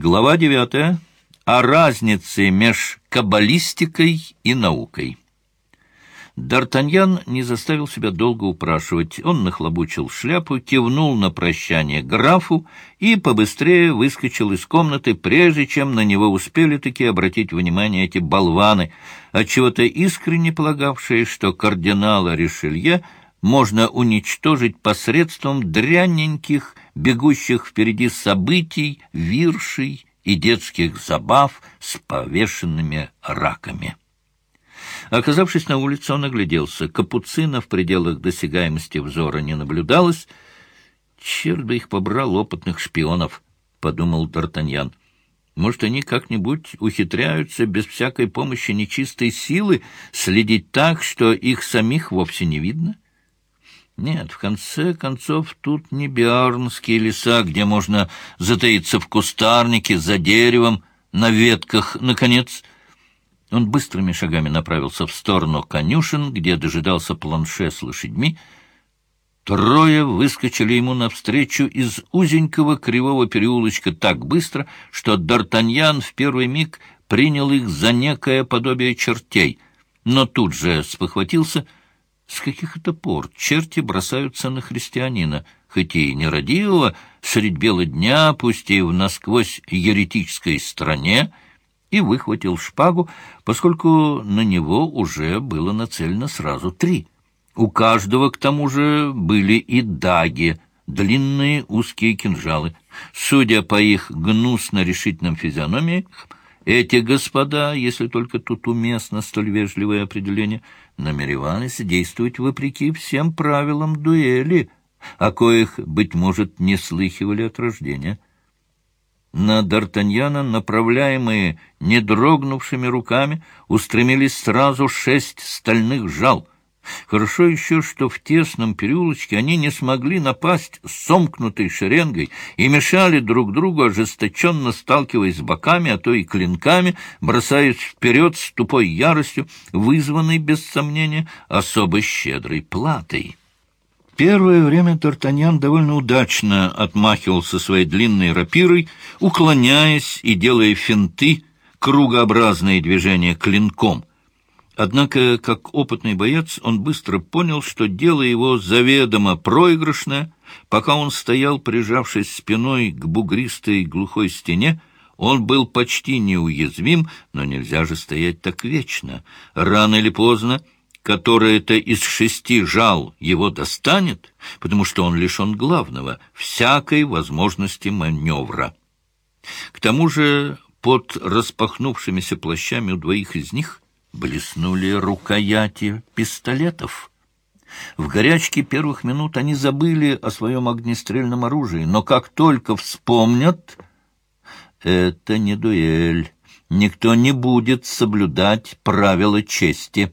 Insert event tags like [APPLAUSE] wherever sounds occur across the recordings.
Глава девятая. О разнице меж каббалистикой и наукой. Д'Артаньян не заставил себя долго упрашивать. Он нахлобучил шляпу, кивнул на прощание графу и побыстрее выскочил из комнаты, прежде чем на него успели-таки обратить внимание эти болваны, отчего-то искренне полагавшие, что кардинала Ришелье можно уничтожить посредством дрянненьких, бегущих впереди событий, виршей и детских забав с повешенными раками. Оказавшись на улице, он огляделся. Капуцина в пределах досягаемости взора не наблюдалось. «Черт бы их побрал, опытных шпионов!» — подумал Д'Артаньян. «Может, они как-нибудь ухитряются без всякой помощи нечистой силы следить так, что их самих вовсе не видно?» Нет, в конце концов, тут не биарнские леса, где можно затаиться в кустарнике, за деревом, на ветках, наконец. Он быстрыми шагами направился в сторону конюшен, где дожидался планше с лошадьми. Трое выскочили ему навстречу из узенького кривого переулочка так быстро, что Д'Артаньян в первый миг принял их за некое подобие чертей, но тут же спохватился — с каких это пор черти бросаются на христианина, хоть и нерадивого, средь бела дня, пусть и в насквозь еретической стране, и выхватил шпагу, поскольку на него уже было нацелено сразу три. У каждого, к тому же, были и даги, длинные узкие кинжалы. Судя по их гнусно-решительным физиономиям, эти господа, если только тут уместно столь вежливое определение, намеревались действовать вопреки всем правилам дуэли, о коих, быть может, не слыхивали от рождения. На Д'Артаньяна, направляемые недрогнувшими руками, устремились сразу шесть стальных жал — Хорошо еще, что в тесном переулочке они не смогли напасть сомкнутой шеренгой и мешали друг другу, ожесточенно сталкиваясь боками, а то и клинками, бросаясь вперед с тупой яростью, вызванной, без сомнения, особо щедрой платой. Первое время Тартаньян довольно удачно отмахивался своей длинной рапирой, уклоняясь и делая финты, кругообразные движения клинком. Однако, как опытный боец, он быстро понял, что дело его заведомо проигрышное. Пока он стоял, прижавшись спиной к бугристой глухой стене, он был почти неуязвим, но нельзя же стоять так вечно. Рано или поздно которое-то из шести жал его достанет, потому что он лишен главного — всякой возможности маневра. К тому же под распахнувшимися плащами у двоих из них — блеснули рукояти пистолетов. В горячке первых минут они забыли о своем огнестрельном оружии, но как только вспомнят, это не дуэль, никто не будет соблюдать правила чести.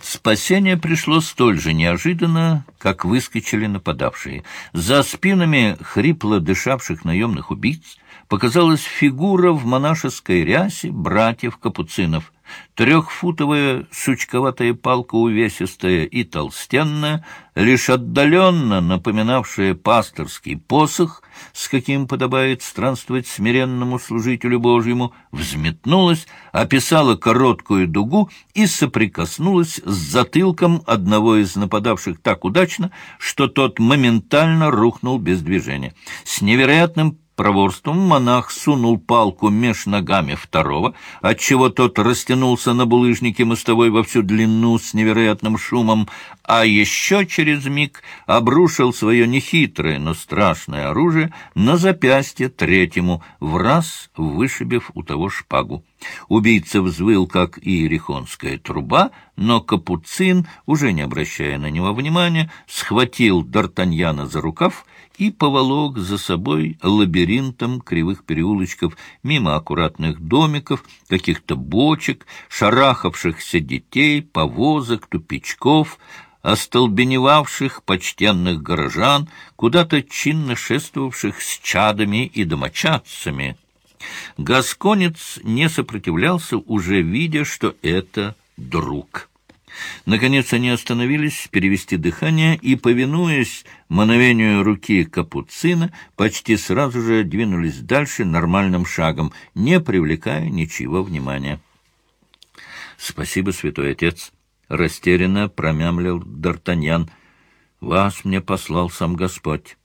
Спасение пришло столь же неожиданно, как выскочили нападавшие. За спинами хрипло дышавших наемных убийц показалась фигура в монашеской рясе братьев-капуцинов. Трехфутовая сучковатая палка увесистая и толстенная, лишь отдаленно напоминавшая пасторский посох, с каким подобает странствовать смиренному служителю Божьему, взметнулась, описала короткую дугу и соприкоснулась с затылком одного из нападавших так удачно, что тот моментально рухнул без движения. С невероятным проворством монах сунул палку меж ногами второго, отчего тот растянулся на булыжнике мостовой во всю длину с невероятным шумом, а еще через миг обрушил свое нехитрое, но страшное оружие на запястье третьему, в раз вышибив у того шпагу. Убийца взвыл, как и ерехонская труба, но Капуцин, уже не обращая на него внимания, схватил Д'Артаньяна за рукав и поволок за собой лабиринтом кривых переулочков, мимо аккуратных домиков, каких-то бочек, шарахавшихся детей, повозок, тупичков, остолбеневавших почтенных горожан, куда-то чинно шествовавших с чадами и домочадцами. Гасконец не сопротивлялся, уже видя, что это друг. Наконец они остановились, перевести дыхание и, повинуясь мановению руки капуцина, почти сразу же двинулись дальше нормальным шагом, не привлекая ничего внимания. — Спасибо, святой отец! — растерянно промямлил Д'Артаньян. — Вас мне послал сам Господь.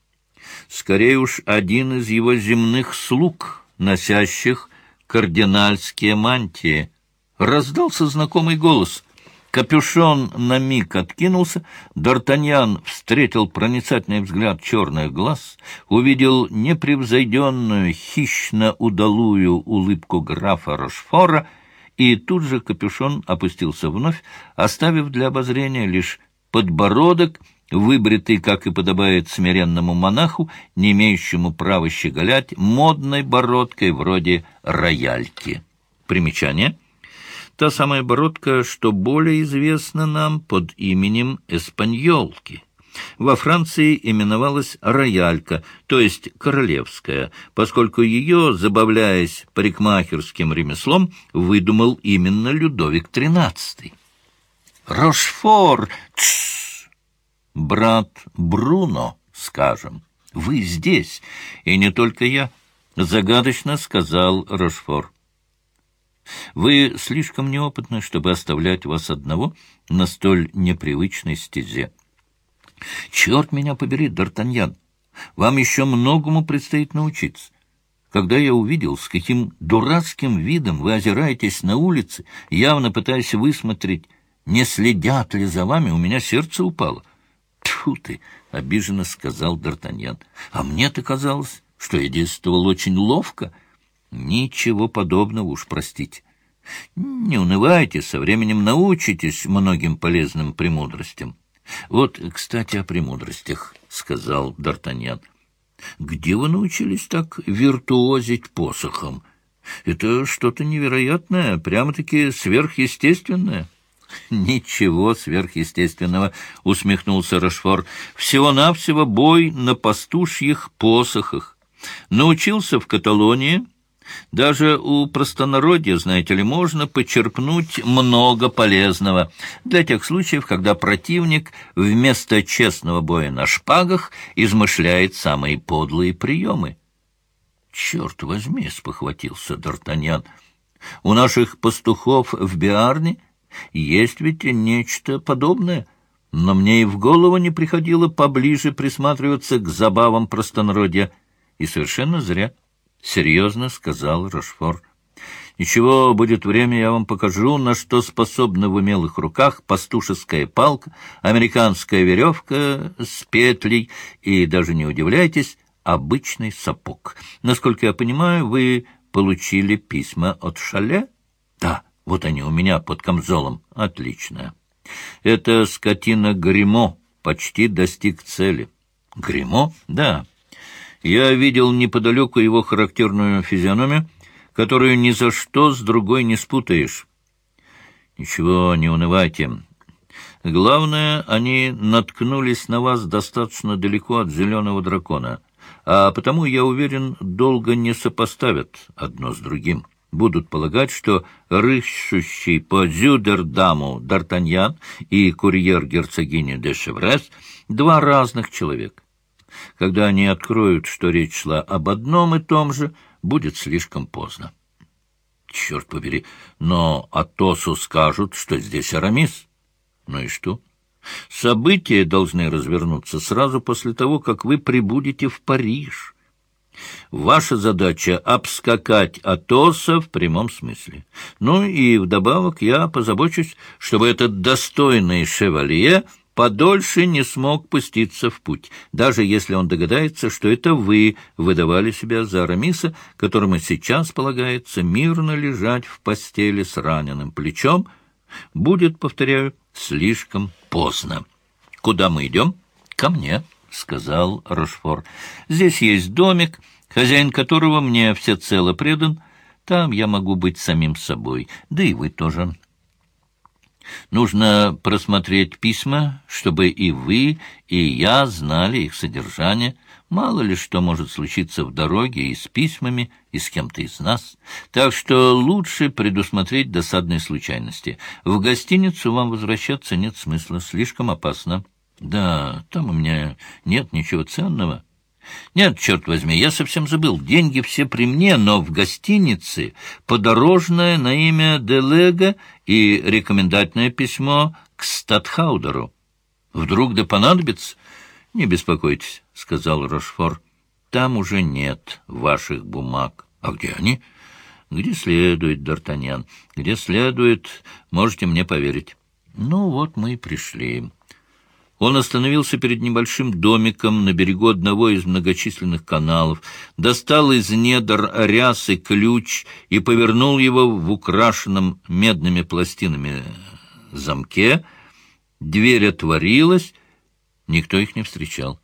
Скорее уж один из его земных слуг, носящих кардинальские мантии. Раздался знакомый голос — Капюшон на миг откинулся, Д'Артаньян встретил проницательный взгляд черных глаз, увидел непревзойденную, хищно-удалую улыбку графа Рошфора, и тут же капюшон опустился вновь, оставив для обозрения лишь подбородок, выбритый, как и подобает смиренному монаху, не имеющему права щеголять, модной бородкой вроде рояльки. Примечание — та самая бородка, что более известна нам под именем Эспаньолки. Во Франции именовалась роялька, то есть королевская, поскольку ее, забавляясь парикмахерским ремеслом, выдумал именно Людовик XIII. «Рошфор! Тссс! Брат Бруно, скажем, вы здесь, и не только я», — загадочно сказал Рошфор. Вы слишком неопытны, чтобы оставлять вас одного на столь непривычной стезе. Черт меня побери, Д'Артаньян, вам еще многому предстоит научиться. Когда я увидел, с каким дурацким видом вы озираетесь на улице, явно пытаясь высмотреть, не следят ли за вами, у меня сердце упало. Тьфу ты, — обиженно сказал Д'Артаньян. А мне-то казалось, что я действовал очень ловко. Ничего подобного уж, простите. Не унывайте, со временем научитесь многим полезным премудростям. Вот, кстати, о премудростях, — сказал Д'Артаньян. Где вы научились так виртуозить посохом? Это что-то невероятное, прямо-таки сверхъестественное. «Ничего сверхъестественного», — усмехнулся Рашфор. «Всего-навсего бой на пастушьих посохах. Научился в Каталонии, даже у простонародья, знаете ли, можно почерпнуть много полезного для тех случаев, когда противник вместо честного боя на шпагах измышляет самые подлые приемы. «Черт возьми!» — спохватился Д'Артаньян. «У наших пастухов в Биарне есть ведь нечто подобное, но мне и в голову не приходило поближе присматриваться к забавам простонародья, и совершенно зря». — серьезно сказал Рошфор. «Ничего, будет время, я вам покажу, на что способна в умелых руках пастушеская палка, американская веревка с петлей и, даже не удивляйтесь, обычный сапог. Насколько я понимаю, вы получили письма от Шале?» «Да, вот они у меня под камзолом. Отлично. Это скотина Гримо почти достиг цели». «Гримо? Да». Я видел неподалеку его характерную физиономию, которую ни за что с другой не спутаешь. Ничего, не унывайте. Главное, они наткнулись на вас достаточно далеко от зеленого дракона, а потому, я уверен, долго не сопоставят одно с другим. Будут полагать, что рыщущий по Зюдердаму Д'Артаньян и курьер герцогини де Шеврес — два разных человека. Когда они откроют, что речь шла об одном и том же, будет слишком поздно. Черт побери, но Атосу скажут, что здесь Арамис. Ну и что? События должны развернуться сразу после того, как вы прибудете в Париж. Ваша задача — обскакать Атоса в прямом смысле. Ну и вдобавок я позабочусь, чтобы этот достойный шевалье подольше не смог пуститься в путь, даже если он догадается, что это вы выдавали себя за Арамиса, которому сейчас полагается мирно лежать в постели с раненым плечом, будет, повторяю, слишком поздно. Куда мы идем? Ко мне, — сказал Рошфор. Здесь есть домик, хозяин которого мне всецело предан. Там я могу быть самим собой, да и вы тоже. Нужно просмотреть письма, чтобы и вы, и я знали их содержание. Мало ли что может случиться в дороге и с письмами, и с кем-то из нас. Так что лучше предусмотреть досадные случайности. В гостиницу вам возвращаться нет смысла, слишком опасно. Да, там у меня нет ничего ценного. Нет, черт возьми, я совсем забыл. Деньги все при мне, но в гостинице подорожное на имя Делега и рекомендательное письмо к Статхаудеру. Вдруг да понадобится? Не беспокойтесь. — сказал Рошфор. — Там уже нет ваших бумаг. — А где они? — Где следует, Д'Артаньян. Где следует, можете мне поверить. — Ну вот мы и пришли. Он остановился перед небольшим домиком на берегу одного из многочисленных каналов, достал из недр рясы ключ и повернул его в украшенном медными пластинами замке. Дверь отворилась, никто их не встречал.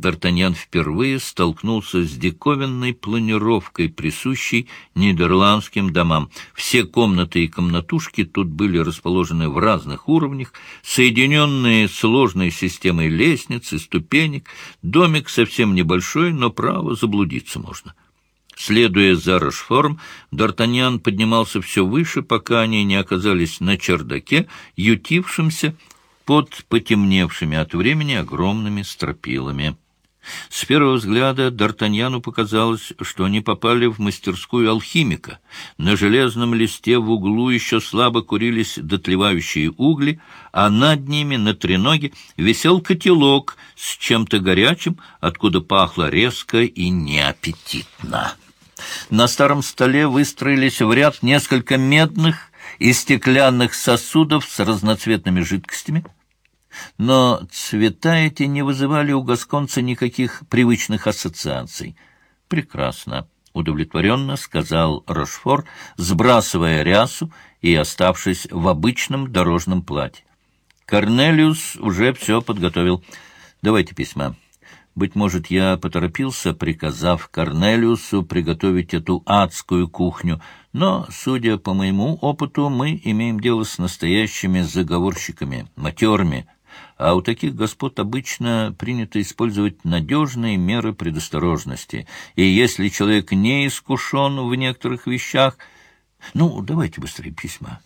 Д'Артаньян впервые столкнулся с диковинной планировкой, присущей нидерландским домам. Все комнаты и комнатушки тут были расположены в разных уровнях, соединенные сложной системой лестниц и ступенек. Домик совсем небольшой, но право заблудиться можно. Следуя за Рошфором, Д'Артаньян поднимался все выше, пока они не оказались на чердаке, ютившемся под потемневшими от времени огромными стропилами. С первого взгляда Д'Артаньяну показалось, что они попали в мастерскую алхимика. На железном листе в углу еще слабо курились дотлевающие угли, а над ними на треноге висел котелок с чем-то горячим, откуда пахло резко и неаппетитно. На старом столе выстроились в ряд несколько медных и стеклянных сосудов с разноцветными жидкостями — но цвета эти не вызывали у гасконца никаких привычных ассоциаций. «Прекрасно», — удовлетворенно сказал Рошфор, сбрасывая рясу и оставшись в обычном дорожном платье. «Корнелиус уже все подготовил. Давайте письма». Быть может, я поторопился, приказав Корнелиусу приготовить эту адскую кухню, но, судя по моему опыту, мы имеем дело с настоящими заговорщиками, матерами, а у таких господ обычно принято использовать надежные меры предосторожности. И если человек не искушен в некоторых вещах... Ну, давайте быстрее письма.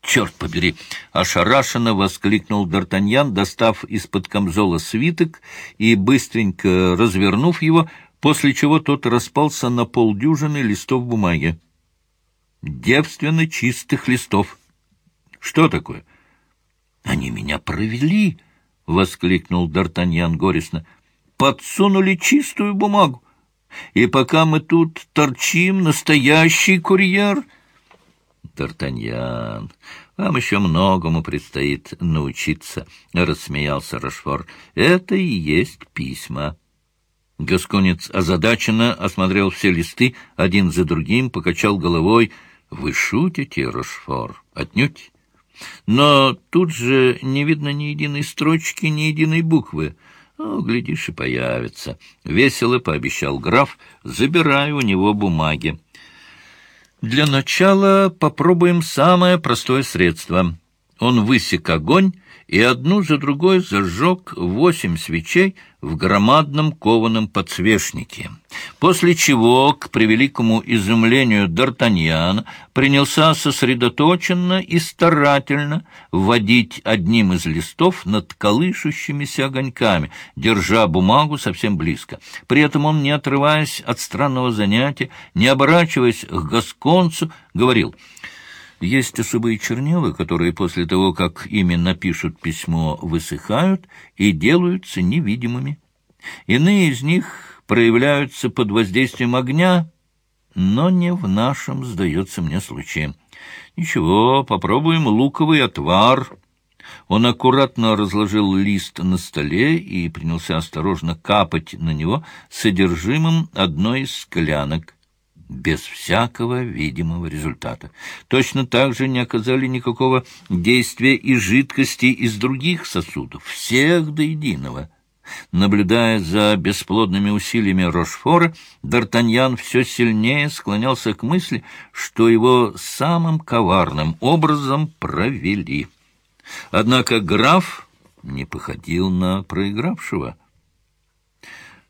«Черт побери!» — ошарашенно воскликнул Д'Артаньян, достав из-под камзола свиток и, быстренько развернув его, после чего тот распался на полдюжины листов бумаги. Девственно чистых листов. Что такое? Они меня провели, — воскликнул Д'Артаньян горестно. — Подсунули чистую бумагу. И пока мы тут торчим, настоящий курьер... Д'Артаньян, вам еще многому предстоит научиться, — рассмеялся Рошфор. — Это и есть письма. Гасконец озадаченно осмотрел все листы, один за другим, покачал головой. — Вы шутите, Рошфор? Отнюдь. Но тут же не видно ни единой строчки, ни единой буквы. Ну, глядишь, и появится. Весело пообещал граф, забирая у него бумаги. Для начала попробуем самое простое средство. Он высек огонь и одну за другой зажег восемь свечей в громадном кованом подсвечнике, после чего, к превеликому изумлению Д'Артаньяна, принялся сосредоточенно и старательно вводить одним из листов над колышущимися огоньками, держа бумагу совсем близко. При этом он, не отрываясь от странного занятия, не оборачиваясь к гасконцу, говорил — есть особые чернила, которые после того, как ими напишут письмо, высыхают и делаются невидимыми. Иные из них проявляются под воздействием огня, но не в нашем, сдается мне, случае. Ничего, попробуем луковый отвар. Он аккуратно разложил лист на столе и принялся осторожно капать на него содержимым одной из склянок без всякого видимого результата. Точно так же не оказали никакого действия и жидкости из других сосудов, всех до единого. Наблюдая за бесплодными усилиями Рошфора, Д'Артаньян все сильнее склонялся к мысли, что его самым коварным образом провели. Однако граф не походил на проигравшего.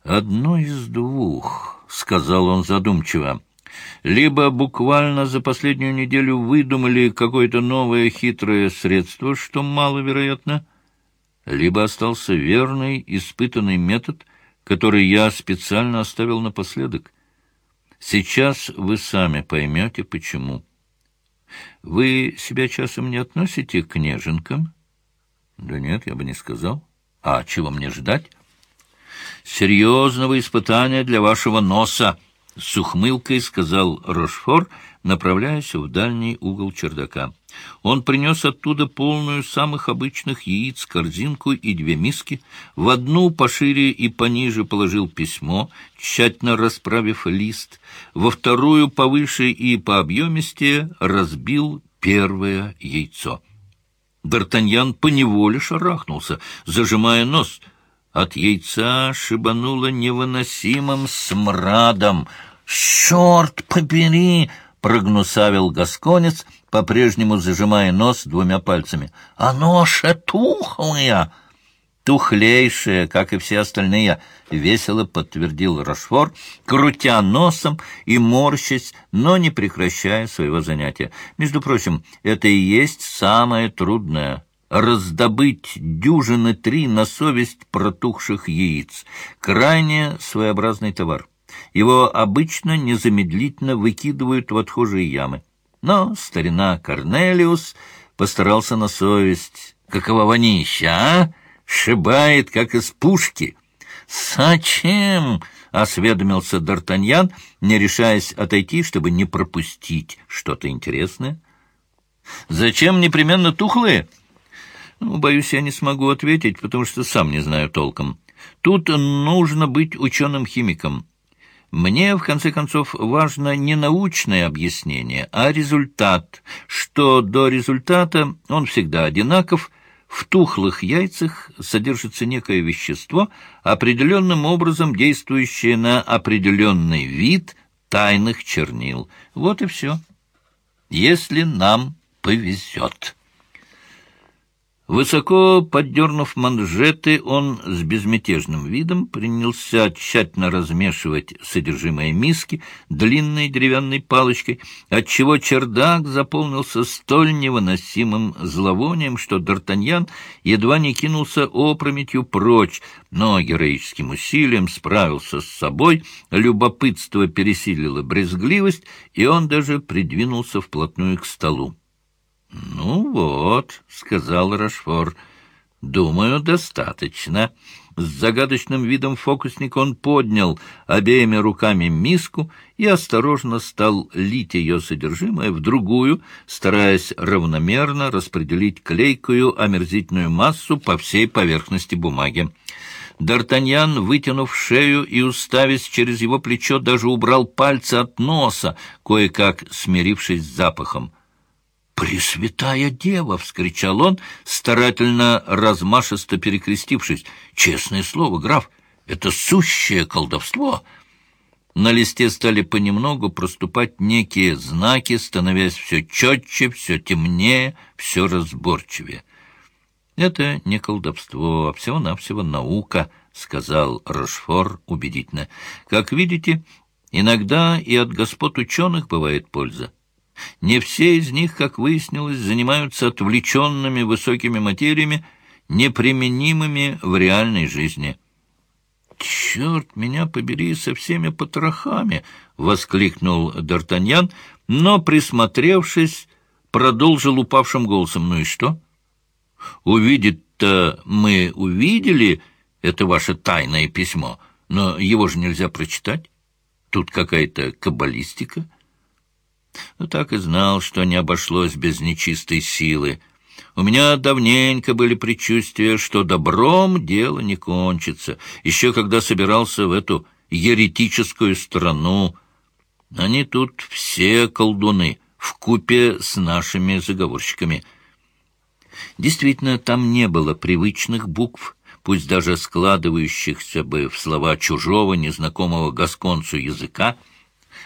«Одно из двух», — сказал он задумчиво. «Либо буквально за последнюю неделю выдумали какое-то новое хитрое средство, что маловероятно, либо остался верный, испытанный метод, который я специально оставил напоследок. Сейчас вы сами поймете, почему. Вы себя часом не относите к неженкам?» «Да нет, я бы не сказал. А чего мне ждать?» Серьезного испытания для вашего носа, — с ухмылкой сказал Рошфор, направляясь в дальний угол чердака. Он принес оттуда полную самых обычных яиц, корзинку и две миски. В одну пошире и пониже положил письмо, тщательно расправив лист. Во вторую повыше и по объемисте разбил первое яйцо. Д'Артаньян поневоле шарахнулся, зажимая нос — от яйца шибануло невыносимым смрадом. «Черт побери!» — прогнусавил гасконец, по-прежнему зажимая нос двумя пальцами. «Оно шатухлое!» «Тухлейшее, как и все остальные», — весело подтвердил Рашфор, крутя носом и морщась, но не прекращая своего занятия. «Между прочим, это и есть самое трудное раздобыть дюжины три на совесть протухших яиц. Крайне своеобразный товар. Его обычно незамедлительно выкидывают в отхожие ямы. Но старина Корнелиус постарался на совесть. Какова вонища, а? Шибает, как из пушки. «Зачем?» — осведомился Д'Артаньян, не решаясь отойти, чтобы не пропустить что-то интересное. «Зачем непременно тухлые?» Ну, боюсь, я не смогу ответить, потому что сам не знаю толком. Тут нужно быть ученым-химиком. Мне, в конце концов, важно не научное объяснение, а результат, что до результата он всегда одинаков, в тухлых яйцах содержится некое вещество, определенным образом действующее на определенный вид тайных чернил. Вот и все. Если нам повезет». Высоко поддернув манжеты, он с безмятежным видом принялся тщательно размешивать содержимое миски длинной деревянной палочкой, отчего чердак заполнился столь невыносимым зловонием, что Д'Артаньян едва не кинулся опрометью прочь, но героическим усилием справился с собой, любопытство пересилило брезгливость, и он даже придвинулся вплотную к столу. «Ну вот», — сказал Рашфор, — «думаю, достаточно». С загадочным видом фокусника он поднял обеими руками миску и осторожно стал лить ее содержимое в другую, стараясь равномерно распределить клейкую омерзительную массу по всей поверхности бумаги. Д'Артаньян, вытянув шею и уставясь через его плечо, даже убрал пальцы от носа, кое-как смирившись с запахом. «Пресвятая дева!» — вскричал он, старательно размашисто перекрестившись. «Честное слово, граф, это сущее колдовство!» На листе стали понемногу проступать некие знаки, становясь все четче, все темнее, все разборчивее. «Это не колдовство, а всего-навсего наука», — сказал Рошфор убедительно. «Как видите, иногда и от господ ученых бывает польза. Не все из них, как выяснилось, занимаются отвлеченными высокими материями, неприменимыми в реальной жизни. «Черт меня побери со всеми потрохами!» — воскликнул Д'Артаньян, но, присмотревшись, продолжил упавшим голосом. «Ну и что? Увидеть-то мы увидели это ваше тайное письмо, но его же нельзя прочитать. Тут какая-то каббалистика». Ну, так и знал, что не обошлось без нечистой силы. У меня давненько были предчувствия, что добром дело не кончится, еще когда собирался в эту еретическую страну. Они тут все колдуны, в купе с нашими заговорщиками. Действительно, там не было привычных букв, пусть даже складывающихся бы в слова чужого, незнакомого гасконцу языка,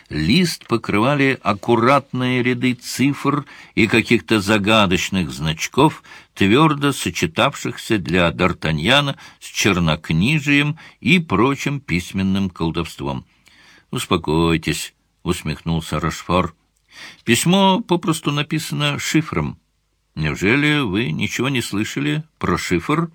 Лист покрывали аккуратные ряды цифр и каких-то загадочных значков, твердо сочетавшихся для Д'Артаньяна с чернокнижием и прочим письменным колдовством. «Успокойтесь», — усмехнулся Рошфор. «Письмо попросту написано шифром. Неужели вы ничего не слышали про шифр?»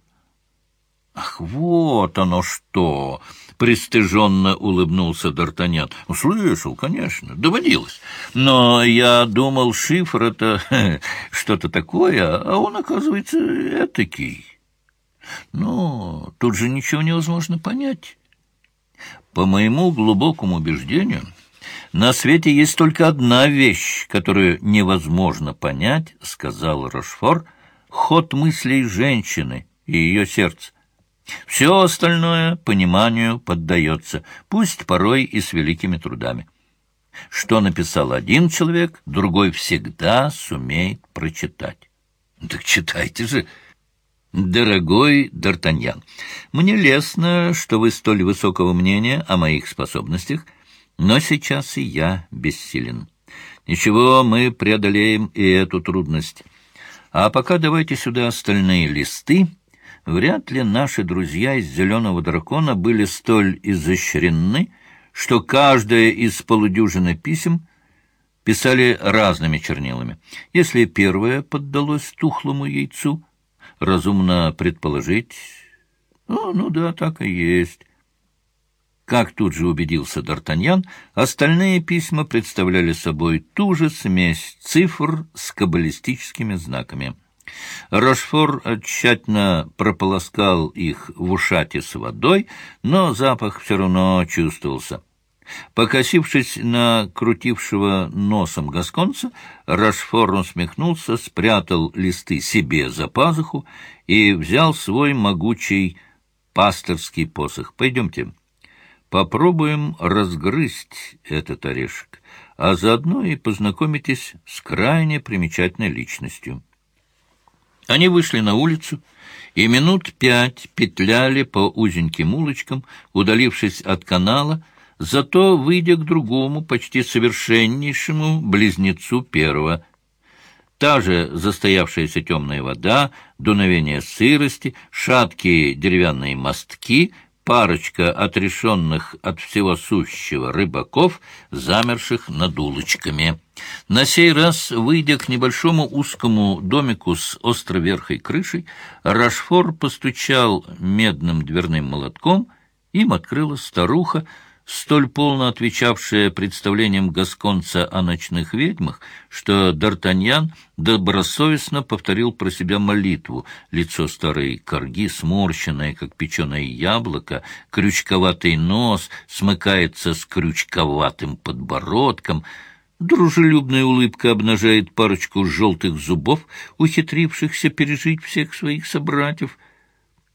«Ах, вот оно что!» — пристыженно улыбнулся Д'Артаньян. «Ну, «Слышал, конечно, доводилось. Но я думал, шифр — это [LAUGHS] что-то такое, а он, оказывается, этакий. Но тут же ничего невозможно понять. По моему глубокому убеждению, на свете есть только одна вещь, которую невозможно понять, — сказал Рошфор, — ход мыслей женщины и ее сердца. Все остальное пониманию поддается, пусть порой и с великими трудами. Что написал один человек, другой всегда сумеет прочитать. Так читайте же, дорогой Д'Артаньян. Мне лестно, что вы столь высокого мнения о моих способностях, но сейчас и я бессилен. Ничего, мы преодолеем и эту трудность. А пока давайте сюда остальные листы, Вряд ли наши друзья из «Зеленого дракона» были столь изощренны, что каждое из полудюжины писем писали разными чернилами. Если первое поддалось тухлому яйцу, разумно предположить... Ну, ну да, так и есть. Как тут же убедился Д'Артаньян, остальные письма представляли собой ту же смесь цифр с каббалистическими знаками — Рошфор тщательно прополоскал их в ушате с водой, но запах все равно чувствовался. Покосившись на крутившего носом гасконца, Рашфор усмехнулся, спрятал листы себе за пазуху и взял свой могучий пасторский посох. «Пойдемте, попробуем разгрызть этот орешек, а заодно и познакомитесь с крайне примечательной личностью». Они вышли на улицу и минут пять петляли по узеньким улочкам, удалившись от канала, зато выйдя к другому, почти совершеннейшему близнецу первого. Та же застоявшаяся темная вода, дуновение сырости, шаткие деревянные мостки, парочка отрешенных от всего сущего рыбаков, замерших над улочками. На сей раз, выйдя к небольшому узкому домику с островерхой крышей, Рашфор постучал медным дверным молотком, им открыла старуха, столь полно отвечавшая представлениям гасконца о ночных ведьмах, что Д'Артаньян добросовестно повторил про себя молитву. Лицо старой корги, сморщенное, как печеное яблоко, крючковатый нос смыкается с крючковатым подбородком — Дружелюбная улыбка обнажает парочку желтых зубов, ухитрившихся пережить всех своих собратьев.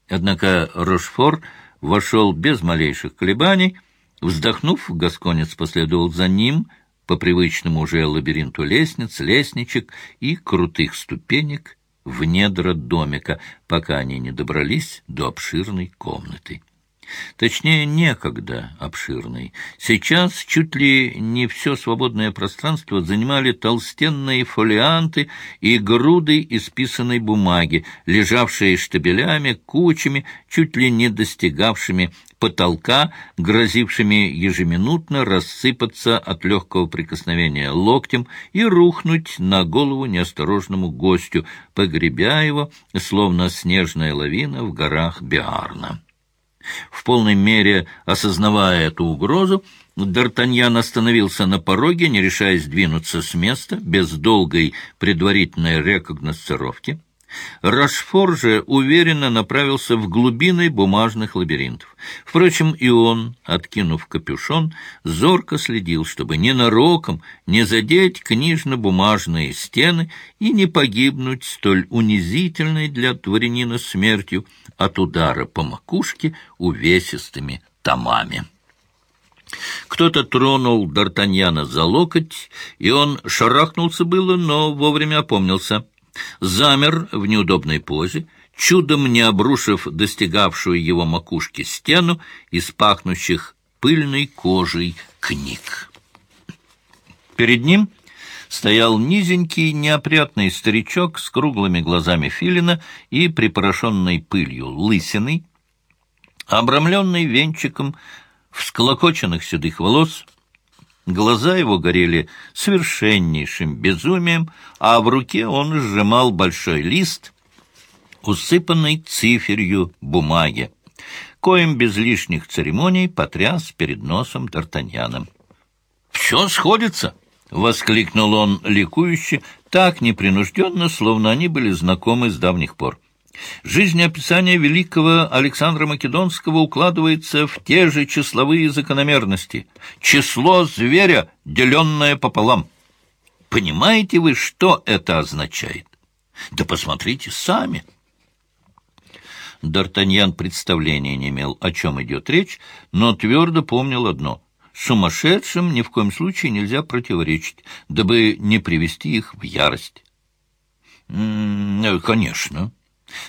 Однако Рошфор вошел без малейших колебаний. Вздохнув, Гасконец последовал за ним по привычному уже лабиринту лестниц, лестничек и крутых ступенек в недра домика, пока они не добрались до обширной комнаты. Точнее, некогда обширный. Сейчас чуть ли не все свободное пространство занимали толстенные фолианты и груды исписанной бумаги, лежавшие штабелями, кучами, чуть ли не достигавшими потолка, грозившими ежеминутно рассыпаться от легкого прикосновения локтем и рухнуть на голову неосторожному гостю, погребя его, словно снежная лавина в горах Биарна. В полной мере осознавая эту угрозу, Д'Артаньян остановился на пороге, не решаясь двинуться с места, без долгой предварительной рекогносцировки. Рашфор же уверенно направился в глубины бумажных лабиринтов. Впрочем, и он, откинув капюшон, зорко следил, чтобы ненароком не задеть книжно-бумажные стены и не погибнуть столь унизительной для дворянина смертью от удара по макушке увесистыми томами. Кто-то тронул Д'Артаньяна за локоть, и он шарахнулся было, но вовремя опомнился — замер в неудобной позе, чудом не обрушив достигавшую его макушки стену из пахнущих пыльной кожей книг. Перед ним стоял низенький, неопрятный старичок с круглыми глазами филина и припорошенной пылью лысиной, обрамленный венчиком всколокоченных седых волос. Глаза его горели совершеннейшим безумием, а в руке он сжимал большой лист, усыпанный циферью бумаги, коим без лишних церемоний потряс перед носом Д'Артаньяном. «Все сходится!» — воскликнул он ликующе, так непринужденно, словно они были знакомы с давних пор. Жизнеописание великого Александра Македонского укладывается в те же числовые закономерности. Число зверя, деленное пополам. Понимаете вы, что это означает? Да посмотрите сами. Д'Артаньян представления не имел, о чем идет речь, но твердо помнил одно — Сумасшедшим ни в коем случае нельзя противоречить, дабы не привести их в ярость. «Конечно», —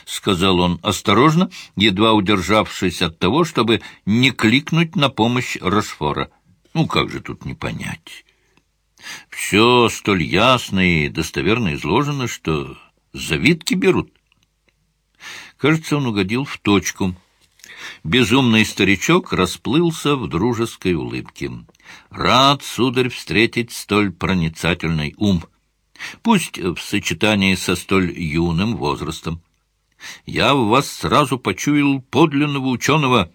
сказал он осторожно, едва удержавшись от того, чтобы не кликнуть на помощь Рашфора. «Ну, как же тут не понять?» «Все столь ясно и достоверно изложено, что завидки берут». Кажется, он угодил в точку. Безумный старичок расплылся в дружеской улыбке. «Рад, сударь, встретить столь проницательный ум. Пусть в сочетании со столь юным возрастом. Я в вас сразу почуял подлинного ученого».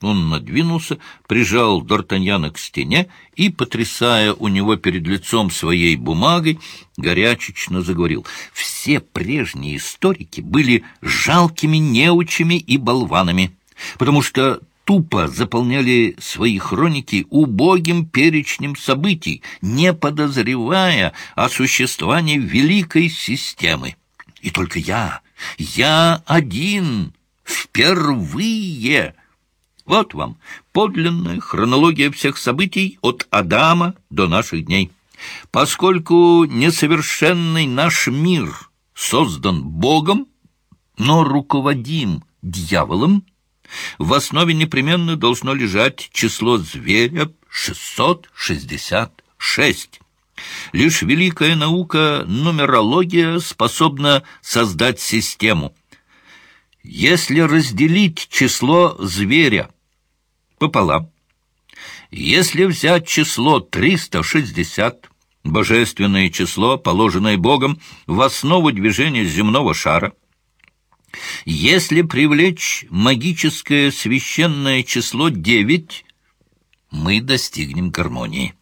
Он надвинулся, прижал Д'Артаньяна к стене и, потрясая у него перед лицом своей бумагой, горячечно заговорил. Все прежние историки были жалкими неучами и болванами, потому что тупо заполняли свои хроники убогим перечнем событий, не подозревая о существовании великой системы. И только я, я один, впервые вот вам подлинная хронология всех событий от Адама до наших дней. Поскольку несовершенный наш мир создан Богом, но руководим дьяволом, в основе непременно должно лежать число зверя 666. Лишь великая наука нумерология способна создать систему. Если разделить число зверя пополам. Если взять число 360, божественное число, положенное Богом в основу движения земного шара, если привлечь магическое священное число 9, мы достигнем гармонии.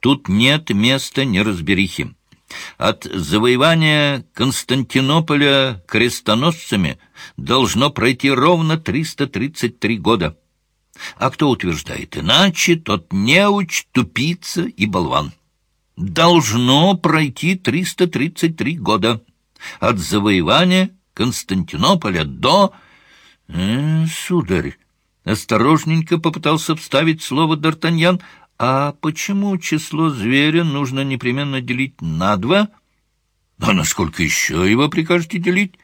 Тут нет места неразберихи. От завоевания Константинополя крестоносцами должно пройти ровно 333 года. А кто утверждает иначе, тот неуч, тупица и болван. Должно пройти 333 года от завоевания Константинополя до... Э, сударь, осторожненько попытался вставить слово Д'Артаньян, а почему число зверя нужно непременно делить на два? А насколько еще его прикажете делить?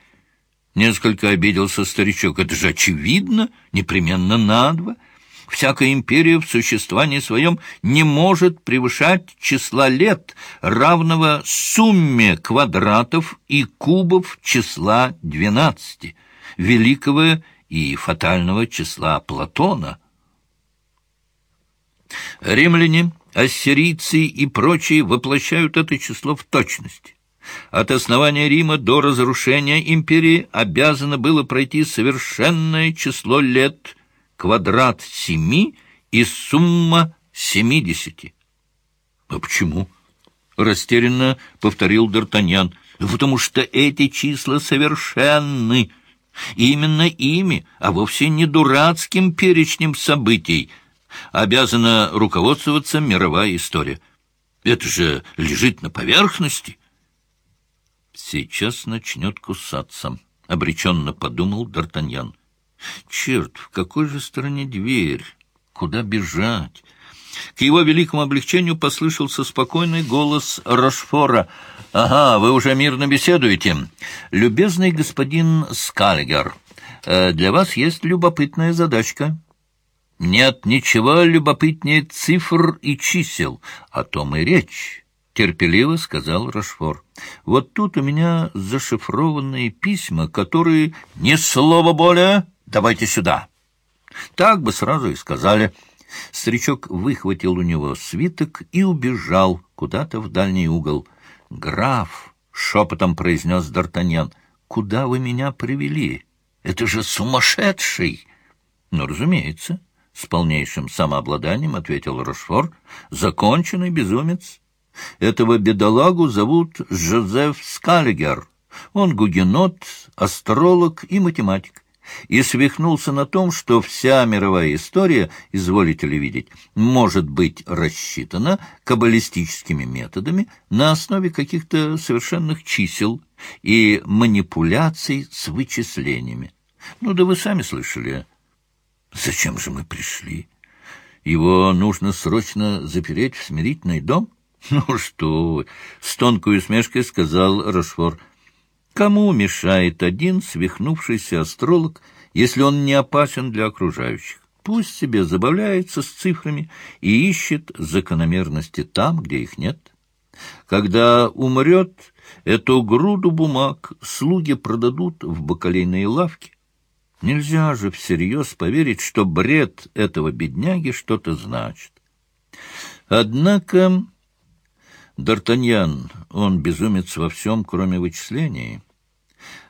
Несколько обиделся старичок. Это же очевидно, непременно на два. Всякая империя в существовании своем не может превышать числа лет, равного сумме квадратов и кубов числа двенадцати, великого и фатального числа Платона. Римляне, ассирийцы и прочие воплощают это число в точности. От основания Рима до разрушения империи обязано было пройти совершенное число лет, квадрат семи и сумма семидесяти. — А почему? — растерянно повторил Д'Артаньян. — Потому что эти числа совершенны. Именно ими, а вовсе не дурацким перечнем событий, обязана руководствоваться мировая история. Это же лежит на поверхности. Сейчас начнет кусаться, — обреченно подумал Д'Артаньян. Черт, в какой же стороне дверь? Куда бежать? К его великому облегчению послышался спокойный голос Рошфора. «Ага, вы уже мирно беседуете. Любезный господин Скальгер, э, для вас есть любопытная задачка». Нет ничего любопытнее цифр и чисел, о том и речь, — терпеливо сказал Рашфор. Вот тут у меня зашифрованные письма, которые... Ни слова более! Давайте сюда! Так бы сразу и сказали. Старичок выхватил у него свиток и убежал куда-то в дальний угол. «Граф!» — шепотом произнес Д'Артаньян. «Куда вы меня привели? Это же сумасшедший!» «Ну, разумеется!» — с полнейшим самообладанием ответил Рошфор. «Законченный безумец. Этого бедолагу зовут Жозеф Скаллигер. Он гугенот, астролог и математик и свихнулся на том, что вся мировая история, изволите ли видеть, может быть рассчитана каббалистическими методами на основе каких-то совершенных чисел и манипуляций с вычислениями. Ну да вы сами слышали. Зачем же мы пришли? Его нужно срочно запереть в смирительный дом? [LAUGHS] Ну что вы, с тонкой усмешкой сказал Рошфор — Кому мешает один свихнувшийся астролог, если он не опасен для окружающих? Пусть себе забавляется с цифрами и ищет закономерности там, где их нет. Когда умрет, эту груду бумаг слуги продадут в бакалейные лавки. Нельзя же всерьез поверить, что бред этого бедняги что-то значит. Однако Д'Артаньян, он безумец во всем, кроме вычислений.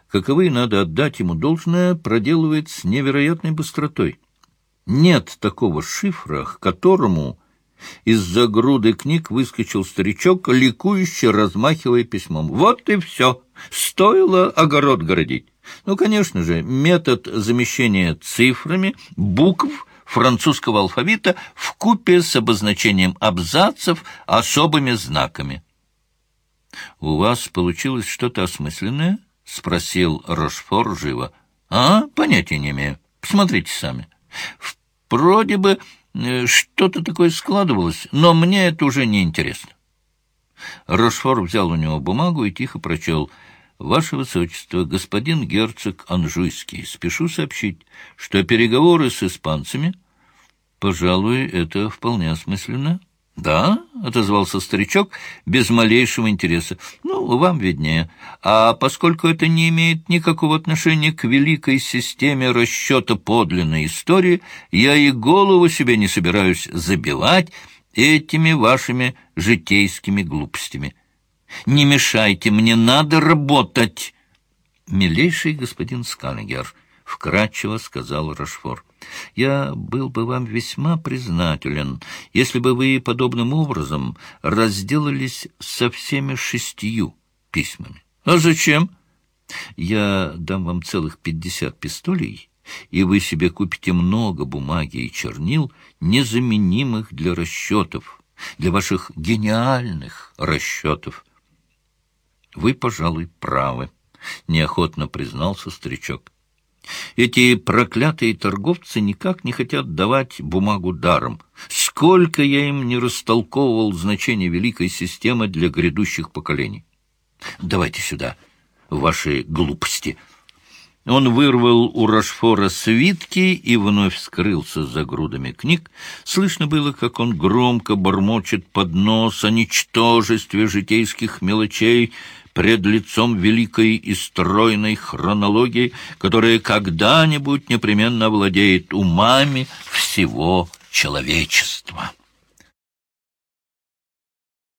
Каковы, надо отдать ему должное, проделывает с невероятной быстротой. Нет такого шифра, к которому из-за груды книг выскочил старичок, ликующе размахивая письмом. Вот и все. Стоило огород городить. Ну, конечно же, метод замещения цифрами, букв французского алфавита в купе с обозначением абзацев особыми знаками. «У вас получилось что-то осмысленное?» — спросил Рошфор живо. «А, понятия не имею. Посмотрите сами. Вроде бы э, что-то такое складывалось, но мне это уже не интересно». Рошфор взял у него бумагу и тихо прочел — Ваше Высочество, господин герцог Анжуйский, спешу сообщить, что переговоры с испанцами, пожалуй, это вполне осмысленно. Да, — отозвался старичок без малейшего интереса. Ну, вам виднее. А поскольку это не имеет никакого отношения к великой системе расчета подлинной истории, я и голову себе не собираюсь забивать этими вашими житейскими глупостями. Не мешайте, мне надо работать. Милейший господин Сканегер, — вкратчиво сказал Рашфор, — я был бы вам весьма признателен, если бы вы подобным образом разделались со всеми шестью письмами. А зачем? Я дам вам целых пятьдесят пистолей, и вы себе купите много бумаги и чернил, незаменимых для расчетов, для ваших гениальных расчетов. — Вы, пожалуй, правы, — неохотно признался старичок. Эти проклятые торговцы никак не хотят давать бумагу даром. Сколько я им не растолковывал значение великой системы для грядущих поколений. Давайте сюда ваши глупости. Он вырвал у Рашфора свитки и вновь скрылся за грудами книг. Слышно было, как он громко бормочет под нос о ничтожестве житейских мелочей, пред лицом великой и стройной хронологии, которая когда-нибудь непременно владеет умами всего человечества.